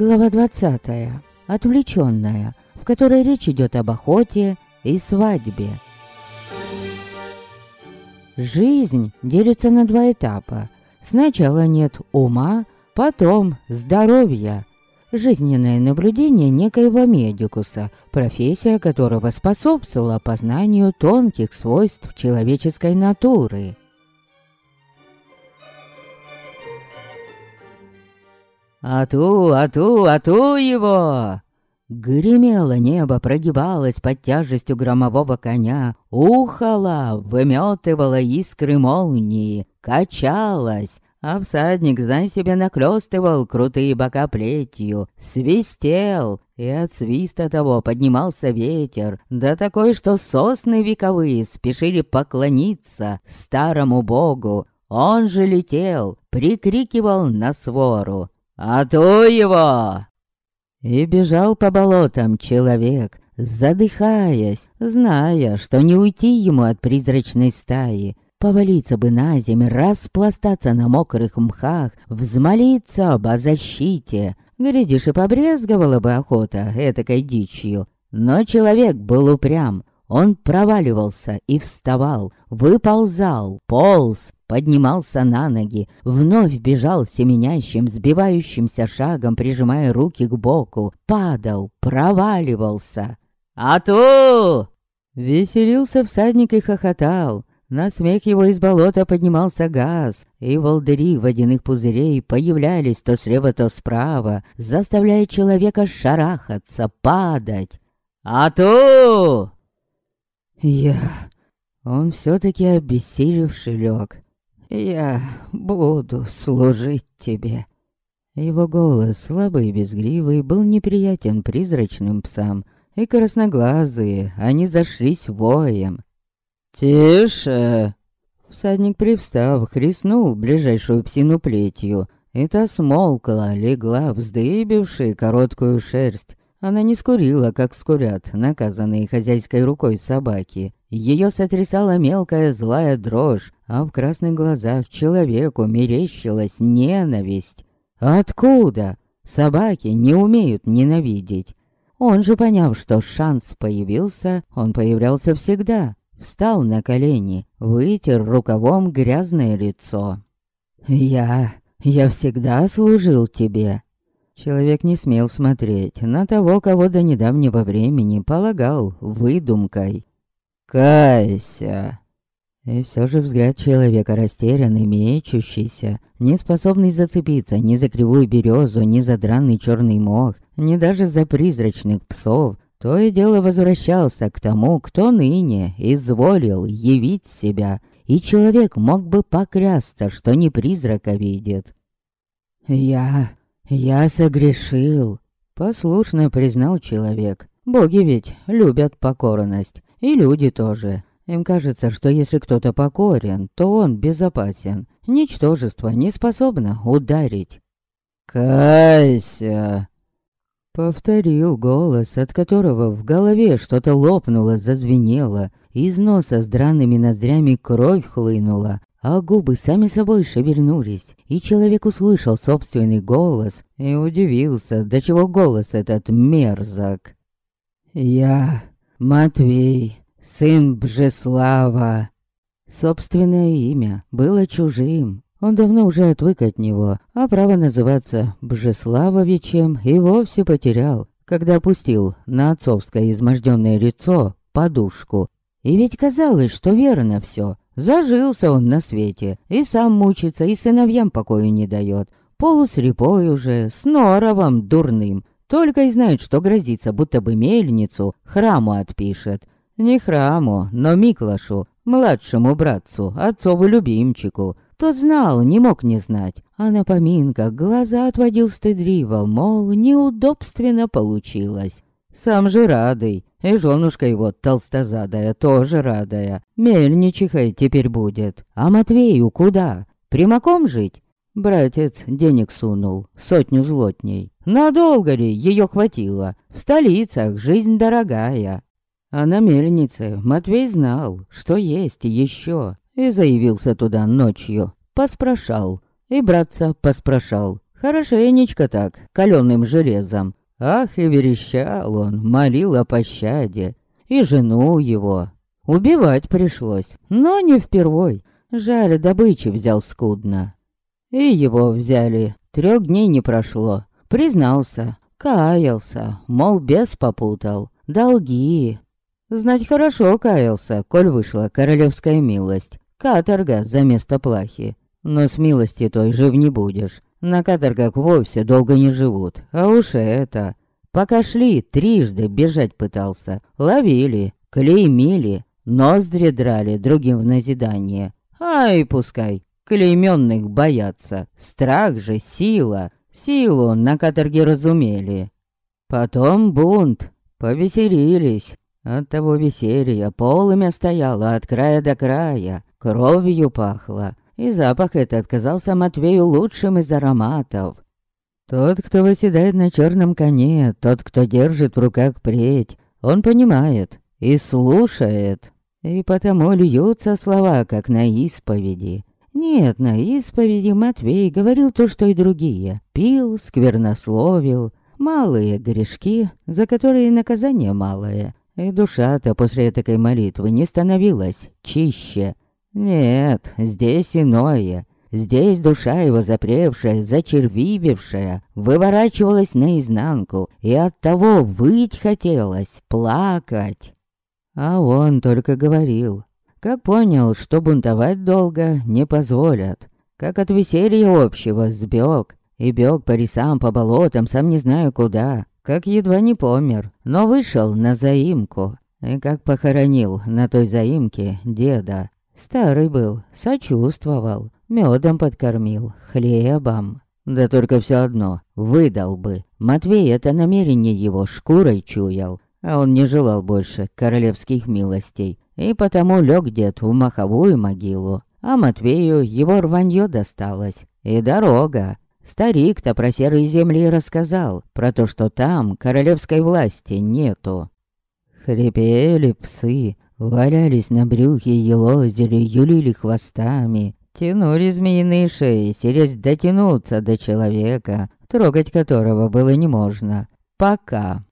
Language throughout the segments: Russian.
Глава 20. Отвлеченная, в которой речь идет об охоте и свадьбе. Жизнь делится на два этапа. Сначала нет ума, потом здоровья. Жизненное наблюдение некоего медикуса, профессия которого способствовала познанию тонких свойств человеческой натуры. «Ату, ату, ату его!» Гремело небо, прогибалось под тяжестью громового коня, ухало, выметывало искры молнии, качалось, а всадник, знай себе, наклёстывал крутые бока плетью, свистел, и от свиста того поднимался ветер, да такой, что сосны вековые спешили поклониться старому богу. Он же летел, прикрикивал на свору. «А то его!» И бежал по болотам человек, задыхаясь, зная, что не уйти ему от призрачной стаи. Повалиться бы на землю, распластаться на мокрых мхах, взмолиться об защите. Глядишь, и побрезговала бы охота этакой дичью. Но человек был упрям. Он проваливался и вставал, выползал, полз, поднимался на ноги, вновь бежал семенящим, сбивающимся шагом, прижимая руки к боку, падал, проваливался. «Ату!» Веселился всадник и хохотал. На смех его из болота поднимался газ, и волдыри водяных пузырей появлялись то слева, то справа, заставляя человека шарахаться, падать. «Ату!» Я... Он все-таки обессилевший лег, я буду служить тебе». Его голос, слабый и безгривый, был неприятен призрачным псам, и красноглазые, они зашлись воем. «Тише!» Всадник, привстав, хрестнул ближайшую псину плетью, и та смолкла, легла, вздыбившая короткую шерсть. Она не скурила, как скурят наказанные хозяйской рукой собаки. Ее сотрясала мелкая злая дрожь, а в красных глазах человеку мерещилась ненависть. Откуда? Собаки не умеют ненавидеть. Он же, поняв, что шанс появился, он появлялся всегда. Встал на колени, вытер рукавом грязное лицо. «Я... я всегда служил тебе». Человек не смел смотреть на того, кого до недавнего времени полагал выдумкой. «Кайся!» И все же взгляд человека растерянный, мечущийся, не способный зацепиться ни за кривую березу, ни за дранный черный мох, ни даже за призрачных псов, то и дело возвращался к тому, кто ныне изволил явить себя, и человек мог бы поклясться, что не призрака видит. «Я... я согрешил», — послушно признал человек. «Боги ведь любят покорность, и люди тоже. Им кажется, что если кто-то покорен, то он безопасен. Ничтожество не способно ударить. «Кайся!» Повторил голос, от которого в голове что-то лопнуло, зазвенело. Из носа с драными ноздрями кровь хлынула, а губы сами собой шевельнулись. И человек услышал собственный голос и удивился, до чего голос этот мерзок. «Я Матвей, сын Бжеслава. Собственное имя было чужим. Он давно уже отвык от него, а право называться Бжеславовичем и вовсе потерял, когда опустил на отцовское изможденное лицо подушку. И ведь казалось, что верно все. Зажился он на свете, и сам мучится, и сыновьям покою не дает. Полуслепой уже, с норовом дурным, только и знает, что грозится, будто бы мельницу храму отпишет. Не храму, но Миклашу, младшему братцу, отцову любимчику. Тот знал, не мог не знать. А на поминках глаза отводил стыдливо, мол, неудобственно получилось. Сам же радый, и женушка его толстозадая тоже радая. Мельничихой теперь будет. А Матвею куда? Примаком жить? Братец денег сунул, сотню злотней. Надолго ли ее хватило? В столицах жизнь дорогая. А на мельнице Матвей знал, что есть еще, и заявился туда ночью. Поспрашал. И братца поспрашал. Хорошенечко так, каленым железом. Ах, и верещал он, молил о пощаде. И жену его. Убивать пришлось, но не впервой. Жаль, добычи взял скудно. И его взяли. Трех дней не прошло. Признался, каялся, мол, бес попутал. Долги. Знать хорошо каялся, коль вышла королевская милость. Каторга за место плахи. Но с милости той жив не будешь. На каторгах вовсе долго не живут. А уж это... Пока шли, трижды бежать пытался. Ловили, клеймили, ноздри драли другим в назидание. Ай, пускай, клейменных боятся. Страх же, сила. Силу на каторге разумели. Потом бунт. Повеселились. От того веселья полымя стояло от края до края. Кровью пахло. И запах этот казался Матвею лучшим из ароматов. Тот, кто восседает на черном коне, тот, кто держит в руках плеть, он понимает и слушает. И потому льются слова, как на исповеди. Нет, на исповеди Матвей говорил то, что и другие. Пил, сквернословил, малые грешки, за которые наказание малое. И душа-то после такой молитвы не становилась чище. Нет, здесь иное. Здесь душа его запревшая, зачервивившая, выворачивалась наизнанку, и оттого выть хотелось, плакать. А он только говорил, как понял, что бунтовать долго не позволят, как от веселья общего сбег, и бег по лесам, по болотам, сам не знаю куда, как едва не помер, но вышел на заимку, и как похоронил на той заимке деда. Старый был, сочувствовал, медом подкормил, хлебом. Да только все одно, выдал бы. Матвей это намерение его шкурой чуял, а он не желал больше королевских милостей. И потому лег дед в маховую могилу, а Матвею его рванье досталось. И дорога. Старик-то про серые земли рассказал, про то, что там королевской власти нету. Хрипели псы, Валялись на брюхе, елозили, юлили хвостами, тянули змеиные шеи, селись дотянуться до человека, трогать которого было не можно. Пока.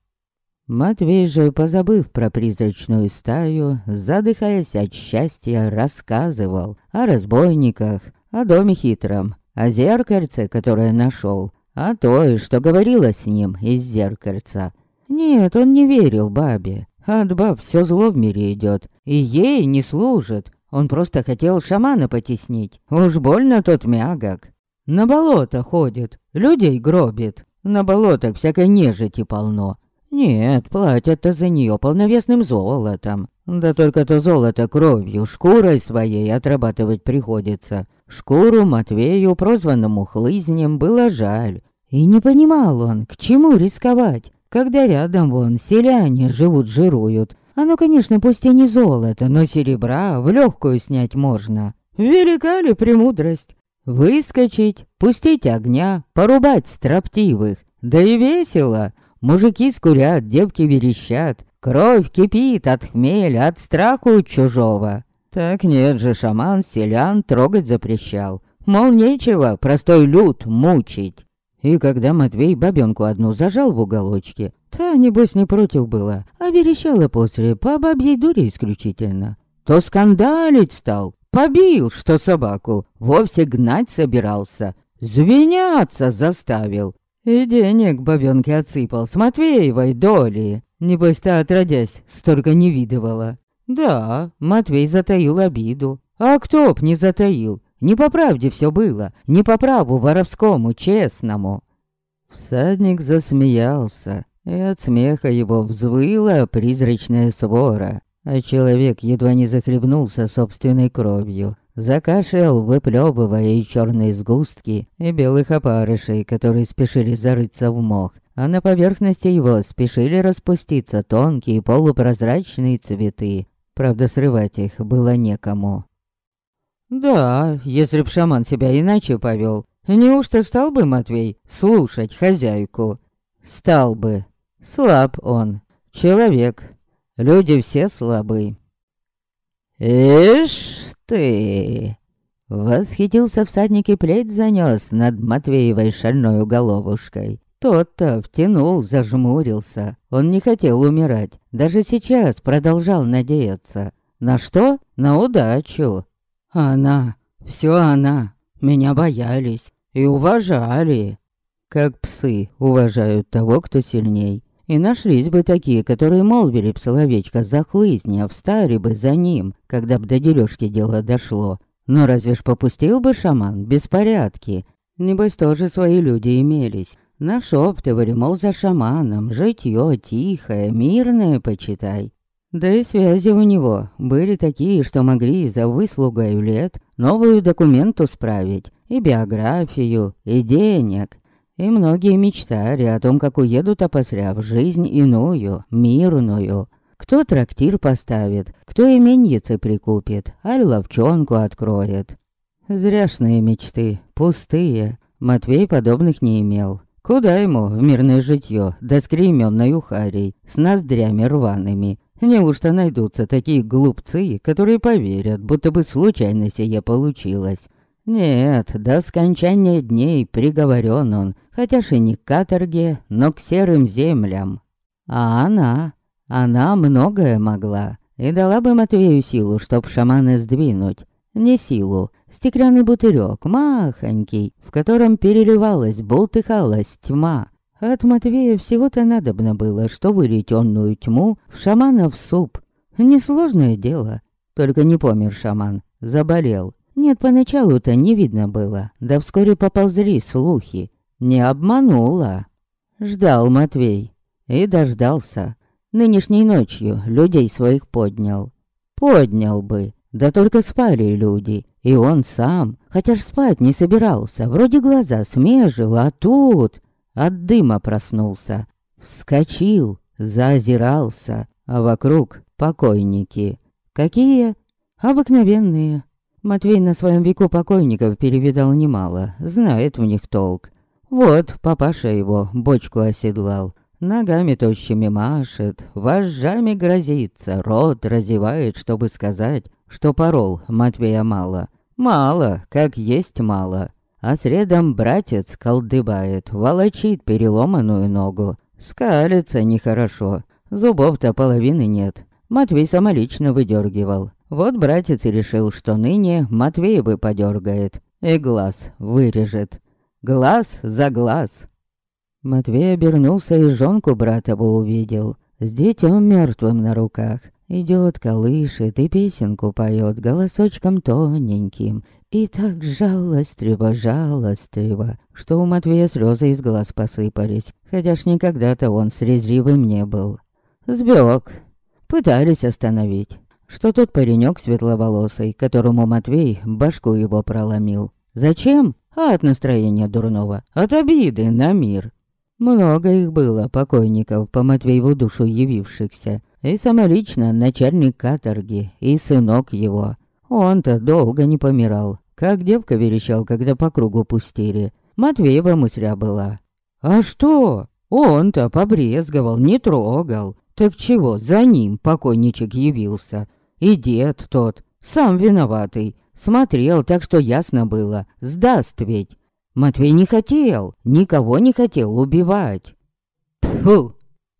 Матвей же, позабыв про призрачную стаю, задыхаясь от счастья, рассказывал о разбойниках, о доме хитром, о зеркальце, которое нашел, о той, что говорила с ним из зеркальца. Нет, он не верил бабе, от баб все зло в мире идет, и ей не служит. Он просто хотел шамана потеснить. Уж больно тот мягок. На болото ходит, людей гробит. На болотах всякой нежити полно. Нет, платят-то за нее полновесным золотом. Да только то золото кровью, шкурой своей отрабатывать приходится. Шкуру Матвею, прозванному хлызнем, было жаль. И не понимал он, к чему рисковать. Когда рядом вон селяне живут-жируют. Оно, конечно, пусть и не золото, но серебра в легкую снять можно. Велика ли премудрость? Выскочить, пустить огня, порубать строптивых. Да и весело. Мужики скурят, девки верещат. Кровь кипит от хмеля, от страху чужого. Так нет же, шаман селян трогать запрещал. Мол, нечего простой люд мучить. И когда Матвей бабенку одну зажал в уголочке, та, небось, не против была, а верещала после по бабьей дуре исключительно, то скандалить стал, побил, что собаку, вовсе гнать собирался, звеняться заставил. И денег бабенке отсыпал с Матвеевой доли. Небось, та отродясь, столько не видывала. Да, Матвей затаил обиду. А кто б не затаил? Не по правде все было, не по праву воровскому, честному. Всадник засмеялся, и от смеха его взвыла призрачная свора, а человек едва не захлебнулся собственной кровью. Закашлял, выплёбывая и черные сгустки, и белых опарышей, которые спешили зарыться в мох, а на поверхности его спешили распуститься тонкие полупрозрачные цветы. Правда, срывать их было некому. Да, если б шаман себя иначе повел, неужто стал бы Матвей слушать хозяйку? Стал бы. Слаб он. Человек. Люди все слабы. Ишь ты! Восхитился всадник и плеть занёс над Матвеевой шальной головушкой. Тот-то втянул, зажмурился. Он не хотел умирать. Даже сейчас продолжал надеяться. На что? На удачу. Она, все она, меня боялись и уважали. Как псы уважают того, кто сильней. И нашлись бы такие, которые молвили б словечко захлызни, а встали бы за ним, когда б до дележки дело дошло. Но разве ж попустил бы шаман беспорядки? Небось, тоже свои люди имелись. Нашептывали, мол, за шаманом, житье тихое, мирное, почитай. Да и связи у него были такие, что могли за выслугою лет новую документу справить, и биографию, и денег. И многие мечтали о том, как уедут опосля в жизнь иную, мирную. Кто трактир поставит, кто именьицы прикупит, а ловчонку откроет. Зряшные мечты, пустые. Матвей подобных не имел. Куда ему в мирное житье, да с кремённой ухарей, с ноздрями рваными, Неужто найдутся такие глупцы, которые поверят, будто бы случайно сие получилось? Нет, до скончания дней приговорен он, хотя и не к каторге, но к серым землям. А она, она многое могла, и дала бы Матвею силу, чтоб шаманы сдвинуть. Не силу, стеклянный бутырек, махонький, в котором переливалась, болтыхалась тьма, от Матвея всего-то надобно было, что вылить темную тьму в шаманов суп. Несложное дело. Только не помер шаман, заболел. Нет, поначалу-то не видно было, да вскоре поползли слухи. Не обманула. Ждал Матвей. И дождался. Нынешней ночью людей своих поднял. Поднял бы. Да только спали люди. И он сам. Хотя ж спать не собирался. Вроде глаза смежил, а тут... От дыма проснулся. Вскочил, заозирался, а вокруг покойники. Какие? Обыкновенные. Матвей на своем веку покойников перевидал немало, знает в них толк. Вот папаша его бочку оседлал, ногами тощими машет, вожжами грозится, рот разевает, чтобы сказать, что порол Матвея мало. Мало, как есть мало а средом братец колдыбает, волочит переломанную ногу. Скалится нехорошо, зубов-то половины нет. Матвей самолично выдергивал. Вот братец и решил, что ныне Матвей бы подергает и глаз вырежет. Глаз за глаз. Матвей обернулся и жонку братову увидел, с детем мертвым на руках. Идет, колышет и песенку поет голосочком тоненьким, и так жалостливо, жалостливо, что у Матвея слезы из глаз посыпались, хотя ж никогда-то он срезривым не был. Сбег. Пытались остановить. Что тот паренек светловолосый, которому Матвей башку его проломил. Зачем? А от настроения дурного, от обиды на мир. Много их было, покойников, по Матвееву душу явившихся. И самолично начальник каторги, и сынок его. Он-то долго не помирал, как девка верещал, когда по кругу пустили. Матвеева мысля была. А что? Он-то побрезговал, не трогал. Так чего, за ним покойничек явился. И дед тот, сам виноватый, смотрел так, что ясно было, сдаст ведь. Матвей не хотел, никого не хотел убивать. Тьфу!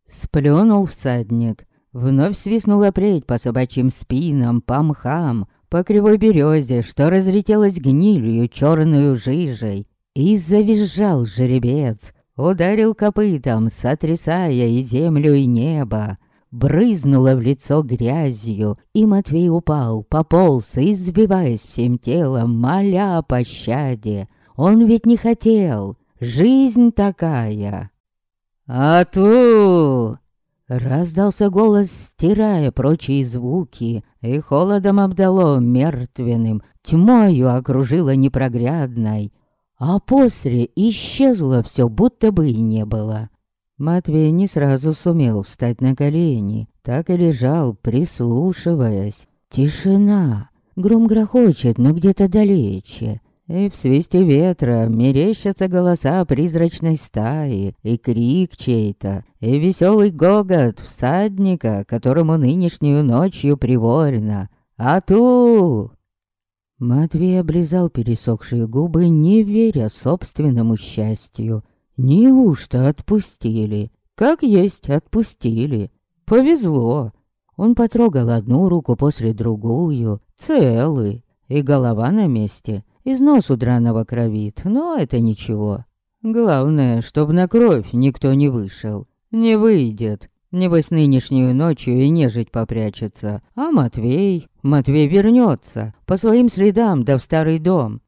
Сплюнул всадник. Вновь свистнула плеть по собачьим спинам, по мхам, по кривой березе, что разлетелась гнилью черную жижей. И завизжал жеребец, ударил копытом, сотрясая и землю, и небо. Брызнуло в лицо грязью, и Матвей упал, пополз, избиваясь всем телом, моля о пощаде. Он ведь не хотел, жизнь такая. «А ту!» Раздался голос, стирая прочие звуки, и холодом обдало мертвенным, тьмою окружило непроглядной, а после исчезло все, будто бы и не было. Матвей не сразу сумел встать на колени, так и лежал, прислушиваясь. Тишина. Гром грохочет, но где-то далече. И в свисте ветра мерещатся голоса призрачной стаи, и крик чей-то, и веселый гогот всадника, которому нынешнюю ночью приворено. «Ату!» Матвей облизал пересохшие губы, не веря собственному счастью. Неужто отпустили? Как есть, отпустили. Повезло. Он потрогал одну руку после другую, целый, и голова на месте. Из носу драного кровит, но это ничего. Главное, чтоб на кровь никто не вышел. Не выйдет. Небось, нынешнюю ночью и нежить попрячется. А Матвей... Матвей вернется по своим следам да в старый дом.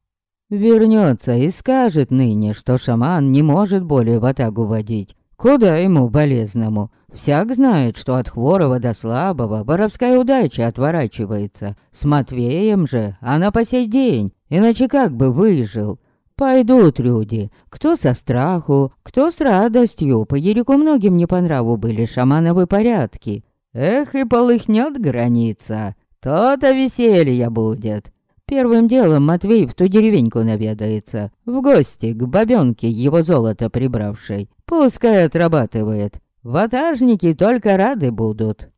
Вернется и скажет ныне, что шаман не может более в атагу водить. Куда ему болезному? Всяк знает, что от хворого до слабого воровская удача отворачивается. С Матвеем же она по сей день, иначе как бы выжил. Пойдут люди, кто со страху, кто с радостью, по Ерику многим не по нраву были шамановы порядки. Эх, и полыхнет граница, то-то веселье будет. Первым делом Матвей в ту деревеньку наведается, в гости к бабёнке его золото прибравшей. Пускай отрабатывает, ватажники только рады будут.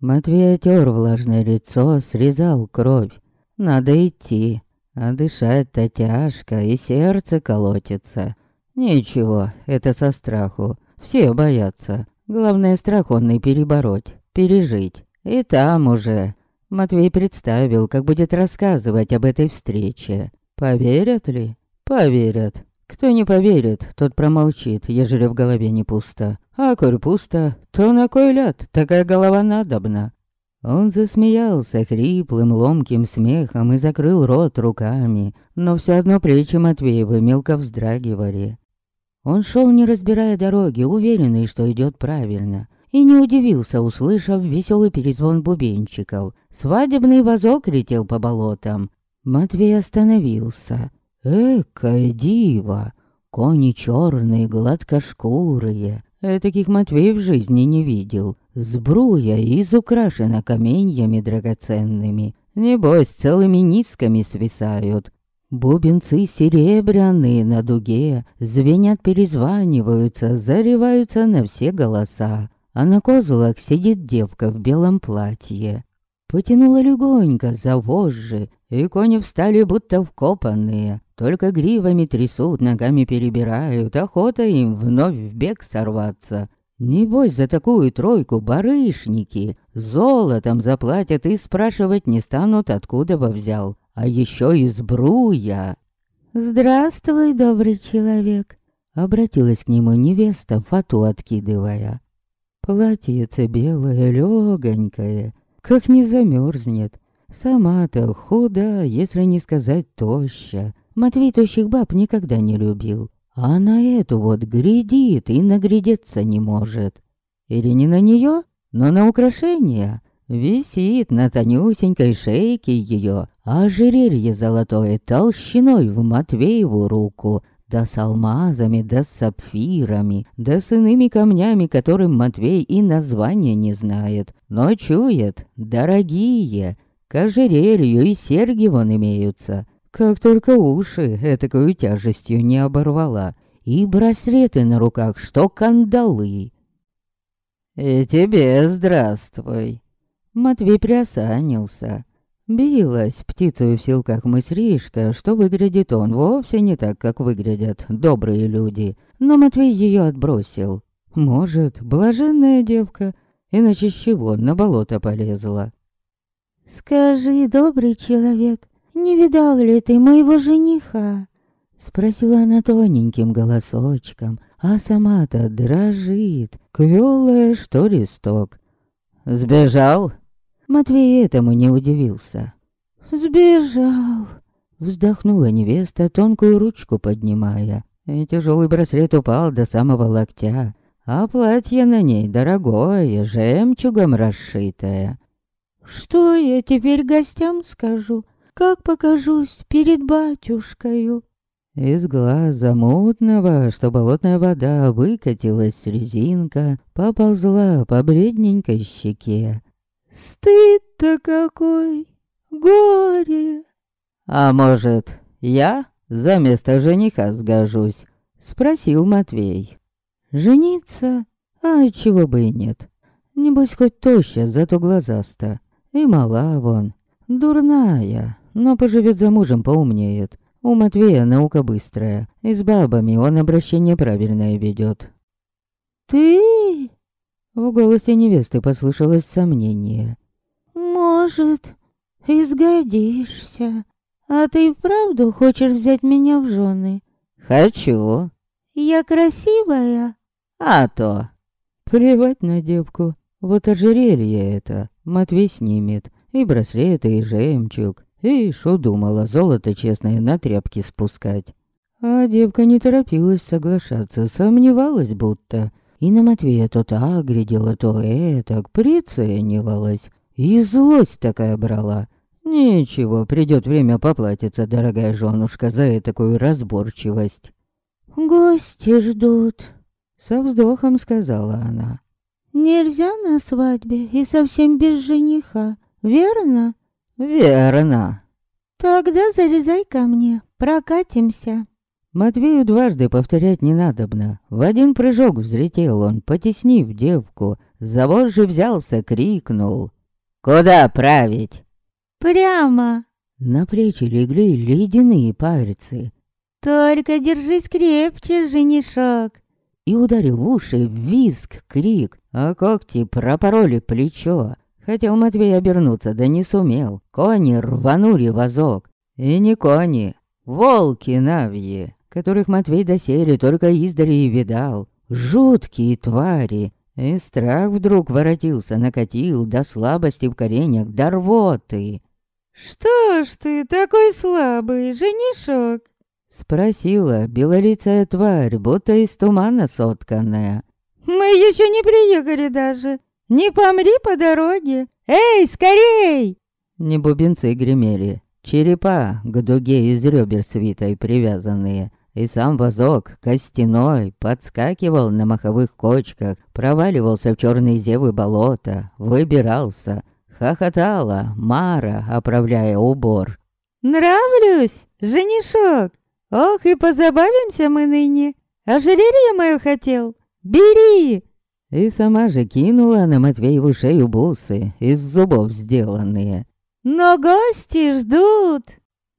Матвей отер влажное лицо, срезал кровь. Надо идти. А дышать-то тяжко, и сердце колотится. Ничего, это со страху. Все боятся. Главное, страх он и перебороть, пережить. И там уже. Матвей представил, как будет рассказывать об этой встрече. Поверят ли? Поверят. Кто не поверит, тот промолчит, ежели в голове не пусто. А коль пусто, то на кой ляд такая голова надобна? Он засмеялся хриплым, ломким смехом и закрыл рот руками, но все одно плечи Матвеева мелко вздрагивали. Он шел, не разбирая дороги, уверенный, что идет правильно, и не удивился, услышав веселый перезвон бубенчиков. Свадебный вазок летел по болотам. Матвей остановился. Экая дива! Кони черные, гладкошкурые. Этаких Матвей в жизни не видел. Сбруя изукрашена каменьями драгоценными. Небось, целыми низками свисают. Бубенцы серебряные на дуге, звенят, перезваниваются, зареваются на все голоса. А на козлах сидит девка в белом платье. Потянула легонько за вожжи, и кони встали будто вкопанные. Только гривами трясут, ногами перебирают, охота им вновь в бег сорваться. Небось, за такую тройку барышники золотом заплатят и спрашивать не станут, откуда во взял. А еще из бруя. «Здравствуй, добрый человек!» Обратилась к нему невеста, фату откидывая. Платьице белое, легонькое, как не замерзнет. Сама-то худа, если не сказать тоща. Матвей тощих баб никогда не любил. А на эту вот грядит и наглядеться не может. Или не на нее, но на украшение. Висит на тонюсенькой шейке ее ожерелье золотое толщиной в Матвееву руку, да с алмазами, да с сапфирами, да с иными камнями, которым Матвей и названия не знает, но чует, дорогие, к ожерелью и серьги вон имеются. Как только уши этакой тяжестью не оборвала. И браслеты на руках, что кандалы. «И тебе здравствуй!» Матвей приосанился. Билась птицей в силках мыслишка, что выглядит он вовсе не так, как выглядят добрые люди. Но Матвей ее отбросил. Может, блаженная девка, иначе с чего на болото полезла? «Скажи, добрый человек, не видал ли ты моего жениха?» Спросила она тоненьким голосочком, а сама-то дрожит, квелая, что листок. «Сбежал?» Матвей этому не удивился. «Сбежал!» Вздохнула невеста, тонкую ручку поднимая. И тяжелый браслет упал до самого локтя, а платье на ней дорогое, жемчугом расшитое. «Что я теперь гостям скажу? Как покажусь перед батюшкою?» Из глаза мутного, что болотная вода выкатилась резинка, поползла по бледненькой щеке. «Стыд-то какой! Горе!» «А может, я за место жениха сгожусь?» — спросил Матвей. «Жениться? А чего бы и нет. Небось, хоть тоща, зато глазаста. И мала вон, дурная, но поживет за мужем поумнеет. У Матвея наука быстрая, и с бабами он обращение правильное ведет. «Ты?» В голосе невесты послышалось сомнение. «Может, изгодишься. А ты вправду хочешь взять меня в жены?» «Хочу». «Я красивая?» «А то». Плевать на девку. Вот ожерелье это Матвей снимет. И браслеты, и жемчуг. И шо думала, золото честное на тряпки спускать. А девка не торопилась соглашаться, сомневалась будто. И на Матвея то так глядела, то этак, приценивалась. И злость такая брала. Ничего, придет время поплатиться, дорогая женушка, за такую разборчивость. «Гости ждут», — со вздохом сказала она. «Нельзя на свадьбе и совсем без жениха, верно?» «Верно». «Тогда залезай ко мне, прокатимся». Матвею дважды повторять не надобно. В один прыжок взлетел он, потеснив девку. За вожжи взялся, крикнул. «Куда править?» «Прямо!» На плечи легли ледяные пальцы. «Только держись крепче, женишок!» И ударил в уши визг, крик, а когти пропороли плечо. Хотел Матвей обернуться, да не сумел. Кони рванули вазок. И не кони, волки навьи которых Матвей доселе только издали и видал. Жуткие твари. И страх вдруг воротился, накатил до слабости в коленях, до рвоты. «Что ж ты такой слабый, женишок?» Спросила белолицая тварь, будто из тумана сотканная. «Мы еще не приехали даже. Не помри по дороге. Эй, скорей!» Не бубенцы гремели. Черепа к дуге из ребер свитой привязанные и сам вазок, костяной, подскакивал на маховых кочках, проваливался в черные зевы болота, выбирался. Хохотала Мара, оправляя убор. «Нравлюсь, женишок! Ох, и позабавимся мы ныне! Ожерелье мое хотел? Бери!» И сама же кинула на Матвееву шею бусы, из зубов сделанные. «Но гости ждут!»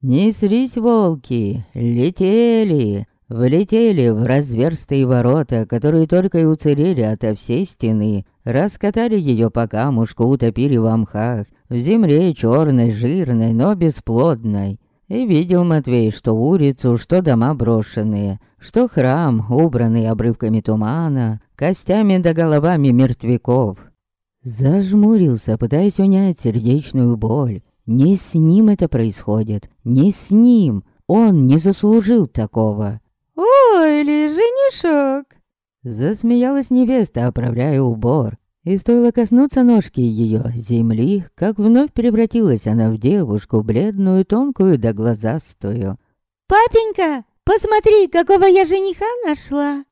Неслись волки, летели, влетели в разверстые ворота, которые только и уцелели ото всей стены, раскатали ее по камушку, утопили в мхах, в земле черной, жирной, но бесплодной. И видел Матвей, что улицу, что дома брошенные, что храм, убранный обрывками тумана, костями да головами мертвяков. Зажмурился, пытаясь унять сердечную боль, не с ним это происходит, не с ним. Он не заслужил такого. «Ой ли, женишок!» Засмеялась невеста, оправляя убор. И стоило коснуться ножки ее земли, как вновь превратилась она в девушку, бледную, тонкую да глазастую. «Папенька, посмотри, какого я жениха нашла!»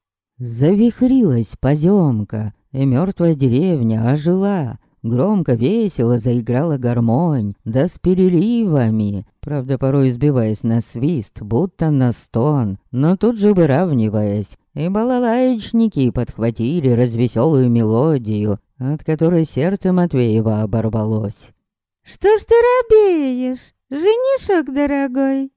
Завихрилась поземка, и мертвая деревня ожила, Громко, весело заиграла гармонь, да с переливами, правда, порой сбиваясь на свист, будто на стон, но тут же выравниваясь, и балалаечники подхватили развеселую мелодию, от которой сердце Матвеева оборвалось. «Что ж ты робеешь, женишок дорогой?»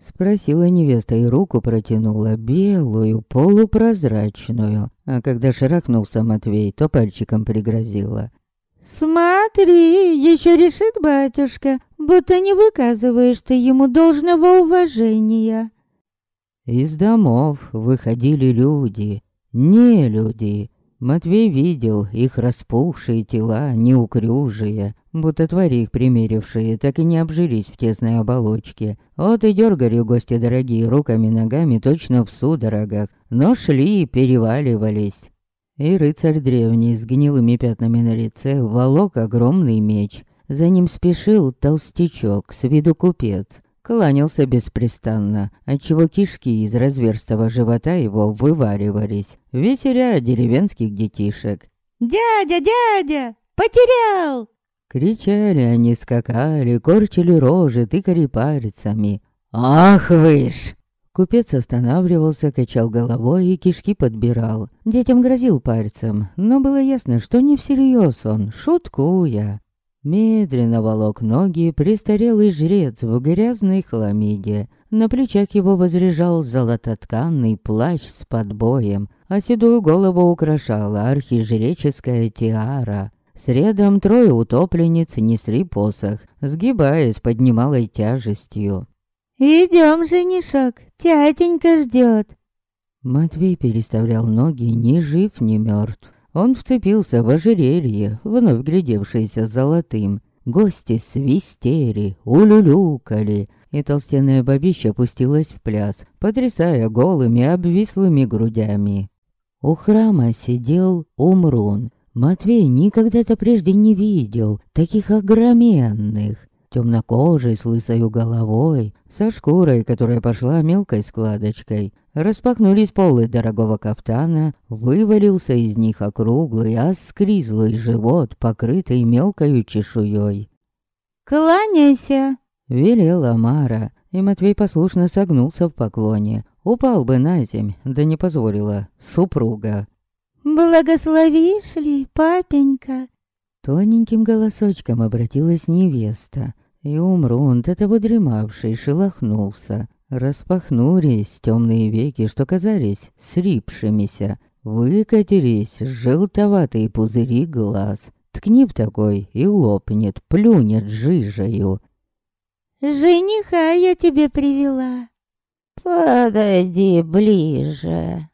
Спросила невеста и руку протянула, белую, полупрозрачную. А когда шарахнулся Матвей, то пальчиком пригрозила. «Смотри, еще решит батюшка, будто не выказываешь ты ему должного уважения». Из домов выходили люди, не люди. Матвей видел их распухшие тела, неуклюжие, будто твари их примерившие, так и не обжились в тесной оболочке. Вот и дергали гости дорогие руками-ногами точно в судорогах, но шли и переваливались. И рыцарь древний с гнилыми пятнами на лице волок огромный меч. За ним спешил толстячок, с виду купец. Кланялся беспрестанно, отчего кишки из разверстого живота его вываривались, веселя деревенских детишек. «Дядя, дядя! Потерял!» Кричали они, скакали, корчили рожи, тыкали пальцами. «Ах вы ж!» Купец останавливался, качал головой и кишки подбирал. Детям грозил пальцем, но было ясно, что не всерьез он, шуткуя. Медленно волок ноги престарелый жрец в грязной хламиде. На плечах его возряжал золототканный плащ с подбоем, а седую голову украшала архижреческая тиара. Средом трое утопленниц несли посох, сгибаясь под немалой тяжестью. «Идем, женишок, тятенька ждет. Матвей переставлял ноги, ни жив, ни мертв. Он вцепился в ожерелье, вновь глядевшееся золотым. Гости свистели, улюлюкали, и толстенная бабища пустилась в пляс, потрясая голыми обвислыми грудями. У храма сидел Умрун. Матвей никогда-то прежде не видел таких огроменных, темнокожий, с лысой головой, со шкурой, которая пошла мелкой складочкой, Распахнулись полы дорогого кафтана, вывалился из них округлый, оскризлый живот, покрытый мелкой чешуей. «Кланяйся!» — велела Мара, и Матвей послушно согнулся в поклоне. Упал бы на земь, да не позволила супруга. «Благословишь ли, папенька?» Тоненьким голосочком обратилась невеста, и Умрун, до того дремавший, шелохнулся. Распахнулись темные веки, что казались срипшимися. Выкатились желтоватые пузыри глаз. Ткни в такой и лопнет, плюнет жижею. «Жениха я тебе привела». «Подойди ближе».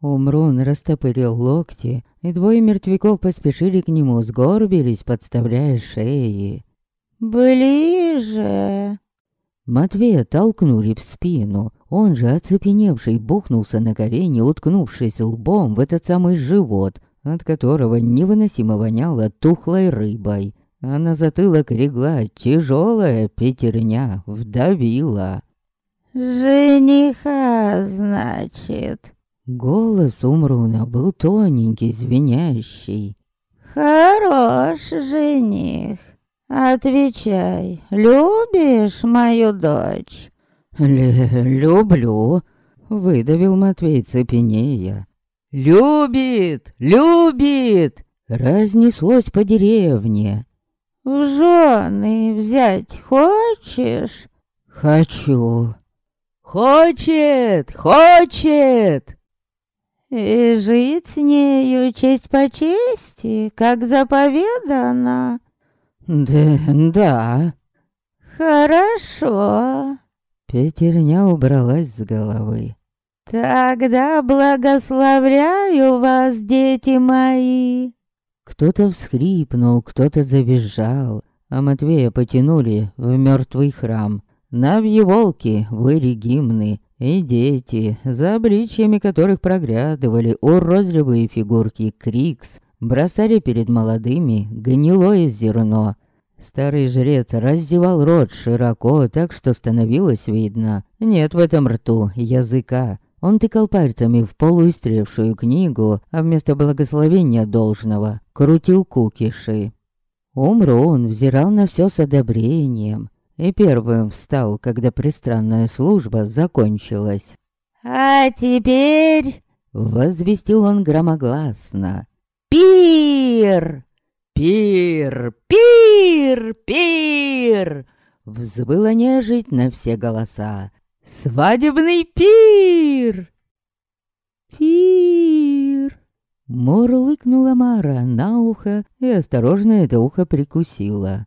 Умрун растопырил локти, и двое мертвяков поспешили к нему, сгорбились, подставляя шеи. «Ближе!» Матвея толкнули в спину. Он же, оцепеневший, бухнулся на колени, уткнувшись лбом в этот самый живот, от которого невыносимо воняло тухлой рыбой. А на затылок легла тяжелая пятерня, вдавила. «Жениха, значит?» Голос Умруна был тоненький, звенящий. «Хорош жених. «Отвечай, любишь мою дочь?» Л «Люблю», — выдавил Матвей цепенея. «Любит! Любит!» — разнеслось по деревне. «В жены взять хочешь?» «Хочу». «Хочет! Хочет!» «И жить с нею честь по чести, как заповедано?» Да, да. Хорошо. Петерня убралась с головы. Тогда благословляю вас, дети мои. Кто-то всхрипнул, кто-то завизжал, а Матвея потянули в мертвый храм. Навьи волки выли гимны, и дети, за обличьями которых проглядывали уродливые фигурки Крикс, бросали перед молодыми гнилое зерно. Старый жрец раздевал рот широко, так что становилось видно. Нет в этом рту языка. Он тыкал пальцами в полуистревшую книгу, а вместо благословения должного крутил кукиши. Умрун взирал на все с одобрением и первым встал, когда пристранная служба закончилась. «А теперь...» — возвестил он громогласно. «Пир!» «Пир! Пир! Пир!» Взвыла нежить на все голоса. «Свадебный пир!» «Пир!» Мурлыкнула Мара на ухо и осторожно это ухо прикусила.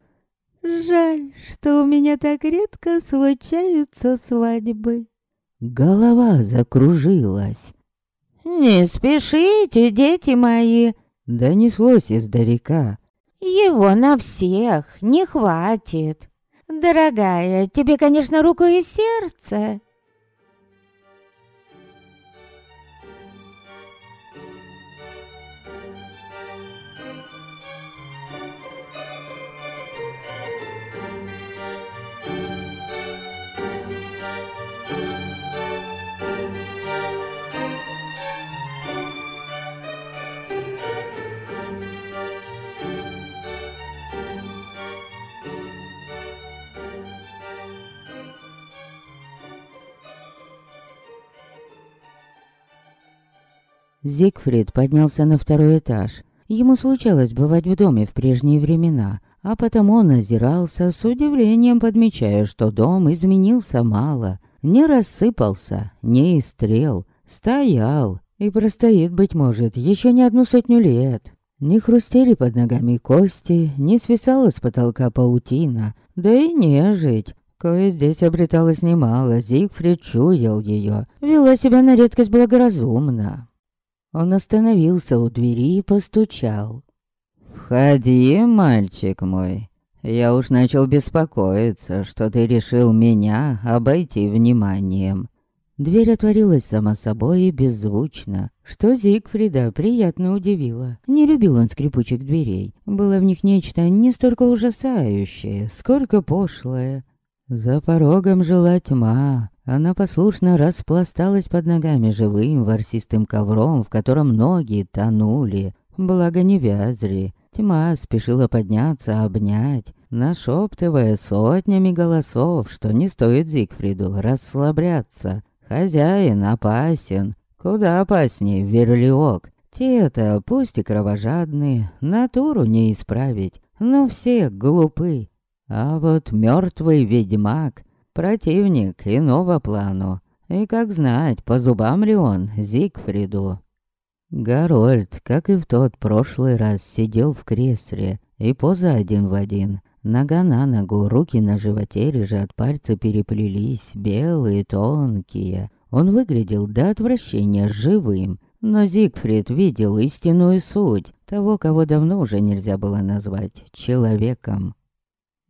«Жаль, что у меня так редко случаются свадьбы». Голова закружилась. «Не спешите, дети мои!» Донеслось издалека. «Его на всех не хватит. Дорогая, тебе, конечно, руку и сердце, Зигфрид поднялся на второй этаж. Ему случалось бывать в доме в прежние времена. а потому он озирался с удивлением, подмечая, что дом изменился мало, не рассыпался, не истрел, стоял и простоит, быть может, еще не одну сотню лет. Не хрустели под ногами кости, не свисала с потолка паутина, да и нежить. Кое здесь обреталось немало, Зигфрид чуял ее, вела себя на редкость благоразумно. Он остановился у двери и постучал. «Входи, мальчик мой. Я уж начал беспокоиться, что ты решил меня обойти вниманием». Дверь отворилась сама собой и беззвучно, что Зигфрида приятно удивило. Не любил он скрипучих дверей. Было в них нечто не столько ужасающее, сколько пошлое. За порогом жила тьма. Она послушно распласталась под ногами живым ворсистым ковром, в котором ноги тонули, благо не вязли. Тьма спешила подняться, обнять, нашептывая сотнями голосов, что не стоит Зигфриду расслабляться. Хозяин опасен, куда опаснее верлиок. Те-то, пусть и кровожадные, натуру не исправить, но все глупы. А вот мертвый ведьмак — противник иного плану. И как знать, по зубам ли он Зигфриду. Гарольд, как и в тот прошлый раз, сидел в кресле, и поза один в один. Нога на ногу, руки на животе лежат, пальцы переплелись, белые, тонкие. Он выглядел до отвращения живым, но Зигфрид видел истинную суть того, кого давно уже нельзя было назвать человеком.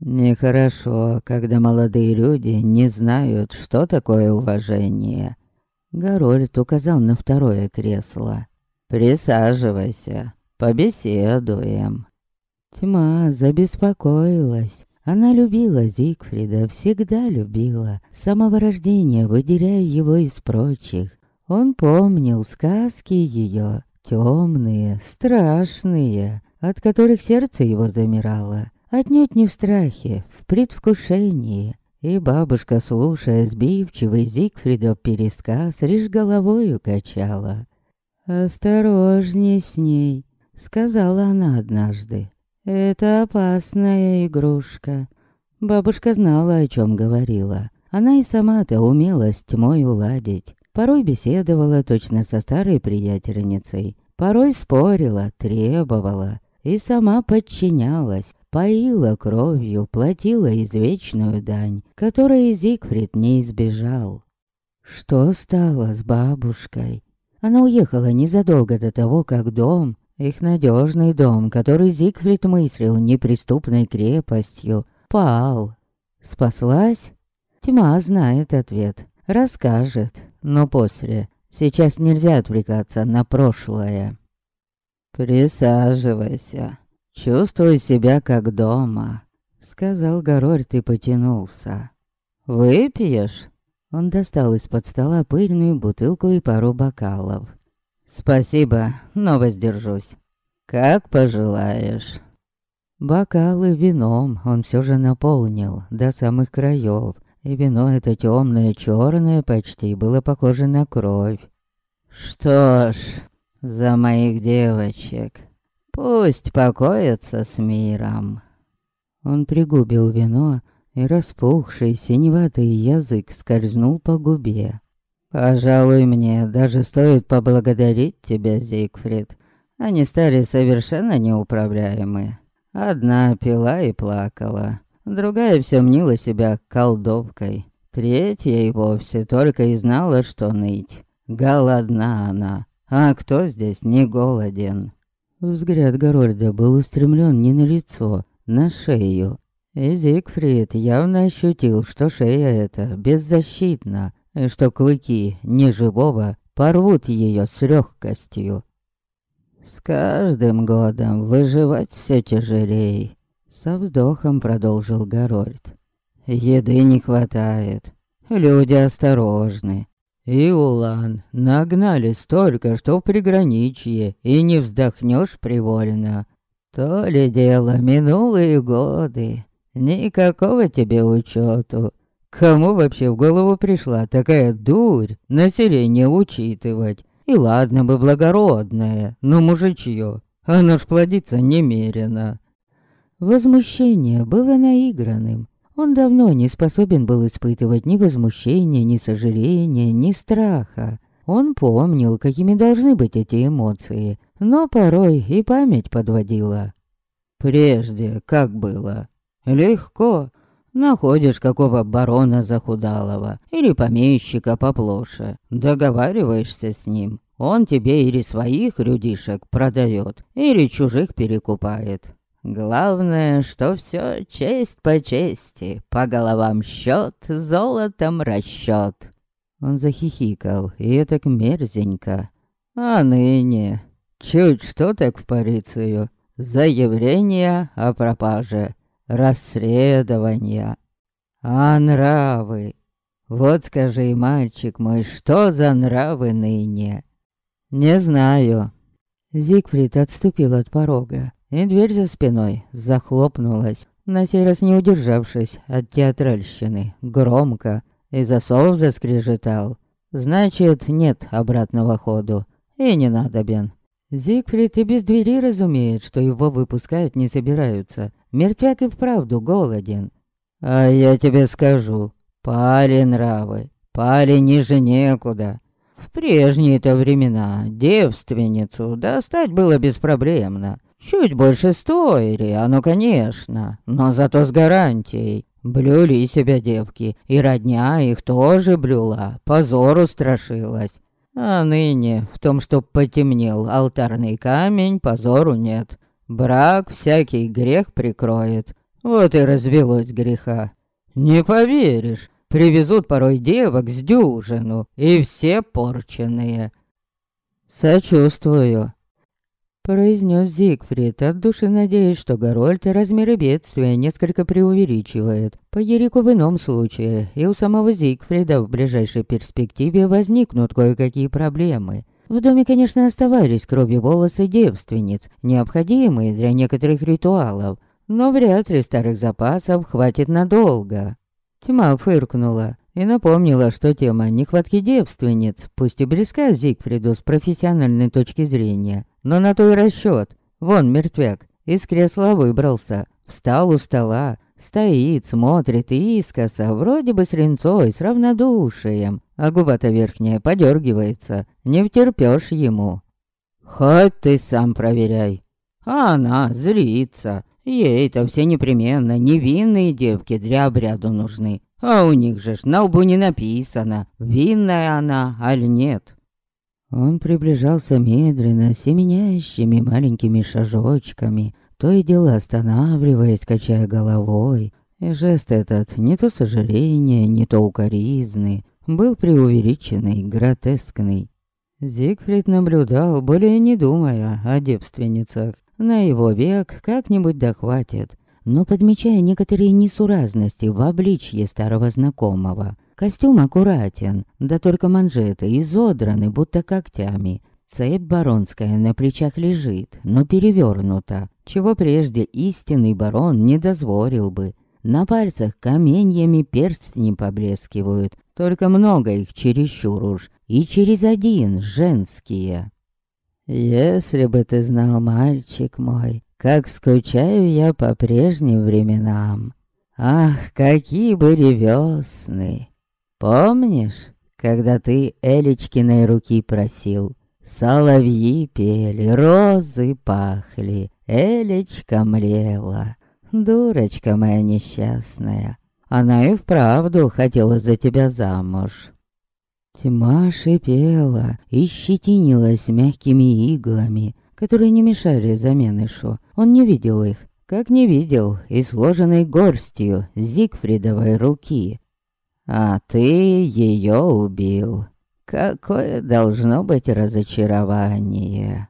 Нехорошо, когда молодые люди не знают, что такое уважение. Гарольд указал на второе кресло. Присаживайся, побеседуем. Тьма забеспокоилась. Она любила Зигфрида, всегда любила, с самого рождения выделяя его из прочих. Он помнил сказки ее, темные, страшные, от которых сердце его замирало. Отнюдь не в страхе, в предвкушении. И бабушка, слушая сбивчивый Зигфридов пересказ, лишь головою качала. «Осторожней с ней», — сказала она однажды. «Это опасная игрушка». Бабушка знала, о чем говорила. Она и сама-то умела с тьмой уладить. Порой беседовала точно со старой приятельницей. Порой спорила, требовала. И сама подчинялась, поила кровью, платила извечную дань, которой Зигфрид не избежал. Что стало с бабушкой? Она уехала незадолго до того, как дом, их надежный дом, который Зигфрид мыслил неприступной крепостью, пал. Спаслась? Тьма знает ответ, расскажет, но после. Сейчас нельзя отвлекаться на прошлое. «Присаживайся, чувствуй себя как дома», — сказал Горорт и потянулся. «Выпьешь?» Он достал из-под стола пыльную бутылку и пару бокалов. «Спасибо, но воздержусь. Как пожелаешь». Бокалы вином он все же наполнил до самых краев, и вино это темное, черное почти было похоже на кровь. «Что ж, за моих девочек, пусть покоятся с миром». Он пригубил вино и распухший синеватый язык скользнул по губе. «Пожалуй, мне даже стоит поблагодарить тебя, Зигфрид. Они стали совершенно неуправляемы. Одна пила и плакала, другая все мнила себя колдовкой, третья и вовсе только и знала, что ныть. Голодна она, а кто здесь не голоден?» Взгляд Горольда был устремлен не на лицо, на шею, и Зигфрид явно ощутил, что шея эта беззащитна, и что клыки неживого порвут ее с легкостью. С каждым годом выживать все тяжелее. Со вздохом продолжил Горольд. Еды не хватает. Люди осторожны. И Улан нагнали столько, что в приграничье, и не вздохнешь привольно. То ли дело минулые годы. Никакого тебе учету. Кому вообще в голову пришла такая дурь население учитывать? И ладно бы благородное, но мужичье, оно ж плодится немерено. Возмущение было наигранным. Он давно не способен был испытывать ни возмущения, ни сожаления, ни страха. Он помнил, какими должны быть эти эмоции, но порой и память подводила. Прежде как было? Легко. Находишь какого барона захудалого или помещика поплоше, договариваешься с ним. Он тебе или своих людишек продает, или чужих перекупает. Главное, что все честь по чести, по головам счет, золотом расчет. Он захихикал, и так мерзенько. А ныне, чуть что так в полицию, заявление о пропаже расследования. А нравы? Вот скажи, мальчик мой, что за нравы ныне? Не знаю. Зигфрид отступил от порога, и дверь за спиной захлопнулась, на сей раз не удержавшись от театральщины, громко, и засов заскрежетал. Значит, нет обратного ходу, и не надо, Бен. Зигфрид и без двери разумеет, что его выпускают не собираются. Мертвяк и вправду голоден. А я тебе скажу, пали нравы, пали ниже некуда. В прежние-то времена девственницу достать было беспроблемно. Чуть больше стоили, оно, конечно, но зато с гарантией. Блюли себя девки, и родня их тоже блюла, позору страшилась. А ныне в том, что потемнел алтарный камень, позору нет. Брак всякий грех прикроет. Вот и развелось греха. Не поверишь, привезут порой девок с дюжину, и все порченные. Сочувствую произнес Зигфрид, от души надеясь, что Горольд размеры бедствия несколько преувеличивает. По Ерику в ином случае, и у самого Зигфрида в ближайшей перспективе возникнут кое-какие проблемы. В доме, конечно, оставались крови волосы девственниц, необходимые для некоторых ритуалов, но вряд ли старых запасов хватит надолго. Тьма фыркнула и напомнила, что тема нехватки девственниц, пусть и близка Зигфриду с профессиональной точки зрения, но на то и расчет. Вон мертвяк, из кресла выбрался, встал у стола, стоит, смотрит и искоса, вроде бы с ренцой, с равнодушием, а губа-то верхняя подергивается, не втерпёшь ему. Хоть ты сам проверяй. А она злится. Ей-то все непременно невинные девки для обряду нужны. А у них же ж на лбу не написано, винная она, аль нет. Он приближался медленно, семенящими маленькими шажочками, то и дело останавливаясь, качая головой. И жест этот, не то сожаление, не то укоризны, был преувеличенный, гротескный. Зигфрид наблюдал, более не думая о девственницах. На его век как-нибудь дохватит, но подмечая некоторые несуразности в обличье старого знакомого. Костюм аккуратен, да только манжеты изодраны, будто когтями. Цепь баронская на плечах лежит, но перевернута, чего прежде истинный барон не дозволил бы. На пальцах каменьями перстни поблескивают, только много их чересчур уж, и через один женские. Если бы ты знал, мальчик мой, как скучаю я по прежним временам. Ах, какие были весны! Помнишь, когда ты Элечкиной руки просил? Соловьи пели, розы пахли, Элечка млела. Дурочка моя несчастная, она и вправду хотела за тебя замуж. Тьма шипела и щетинилась мягкими иглами, которые не мешали заменышу. Он не видел их, как не видел и сложенной горстью Зигфридовой руки. А ты ее убил. Какое должно быть разочарование.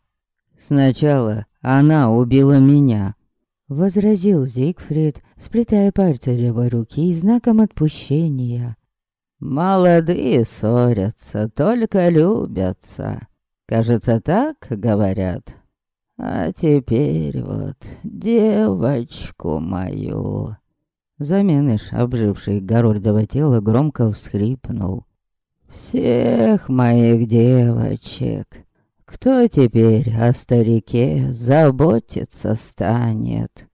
Сначала она убила меня. Возразил Зигфрид, сплетая пальцы левой руки знаком отпущения. Молодые ссорятся, только любятся. Кажется, так говорят. А теперь вот девочку мою Заменыш, обживший Горольдово тело, громко всхрипнул. «Всех моих девочек! Кто теперь о старике заботиться станет?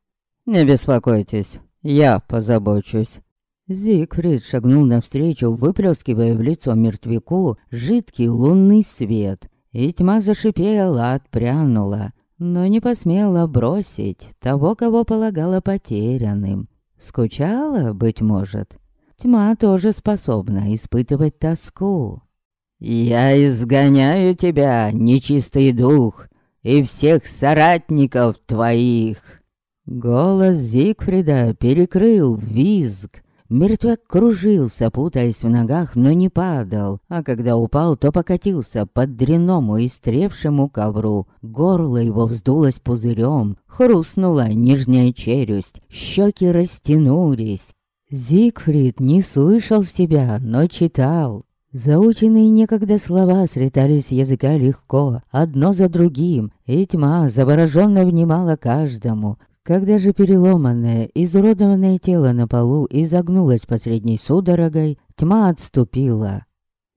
«Не беспокойтесь, я позабочусь». Зигфрид шагнул навстречу, выплескивая в лицо мертвяку жидкий лунный свет, и тьма зашипела, отпрянула, но не посмела бросить того, кого полагала потерянным. Скучала, быть может. Тьма тоже способна испытывать тоску. «Я изгоняю тебя, нечистый дух, и всех соратников твоих!» Голос Зигфрида перекрыл визг, Мертвяк кружился, путаясь в ногах, но не падал, а когда упал, то покатился под дряному истревшему ковру. Горло его вздулось пузырем, хрустнула нижняя челюсть, щеки растянулись. Зигфрид не слышал себя, но читал. Заученные некогда слова слетали с языка легко, одно за другим, и тьма завороженно внимала каждому, когда же переломанное, изуродованное тело на полу изогнулось посредней судорогой, тьма отступила.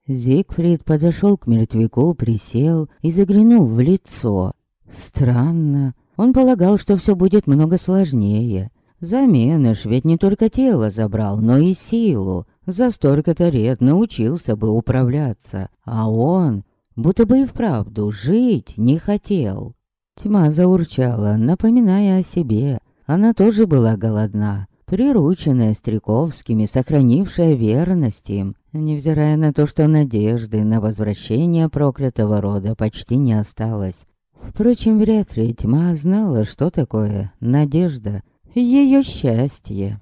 Зигфрид подошел к мертвяку, присел и заглянул в лицо. Странно. Он полагал, что все будет много сложнее. Заменыш ведь не только тело забрал, но и силу. За столько-то лет научился бы управляться. А он будто бы и вправду жить не хотел. Тьма заурчала, напоминая о себе. Она тоже была голодна, прирученная Стрековскими, сохранившая верность им, невзирая на то, что надежды на возвращение проклятого рода почти не осталось. Впрочем, вряд ли тьма знала, что такое надежда, ее счастье.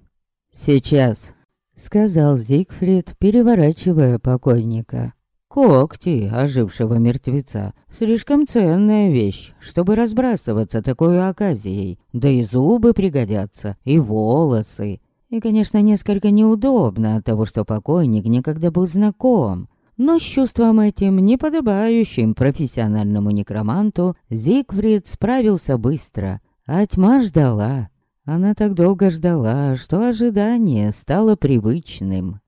«Сейчас», — сказал Зигфрид, переворачивая покойника. Когти ожившего мертвеца — слишком ценная вещь, чтобы разбрасываться такой оказией. Да и зубы пригодятся, и волосы. И, конечно, несколько неудобно от того, что покойник никогда был знаком. Но с чувством этим, неподобающим профессиональному некроманту, Зигфрид справился быстро. А тьма ждала. Она так долго ждала, что ожидание стало привычным.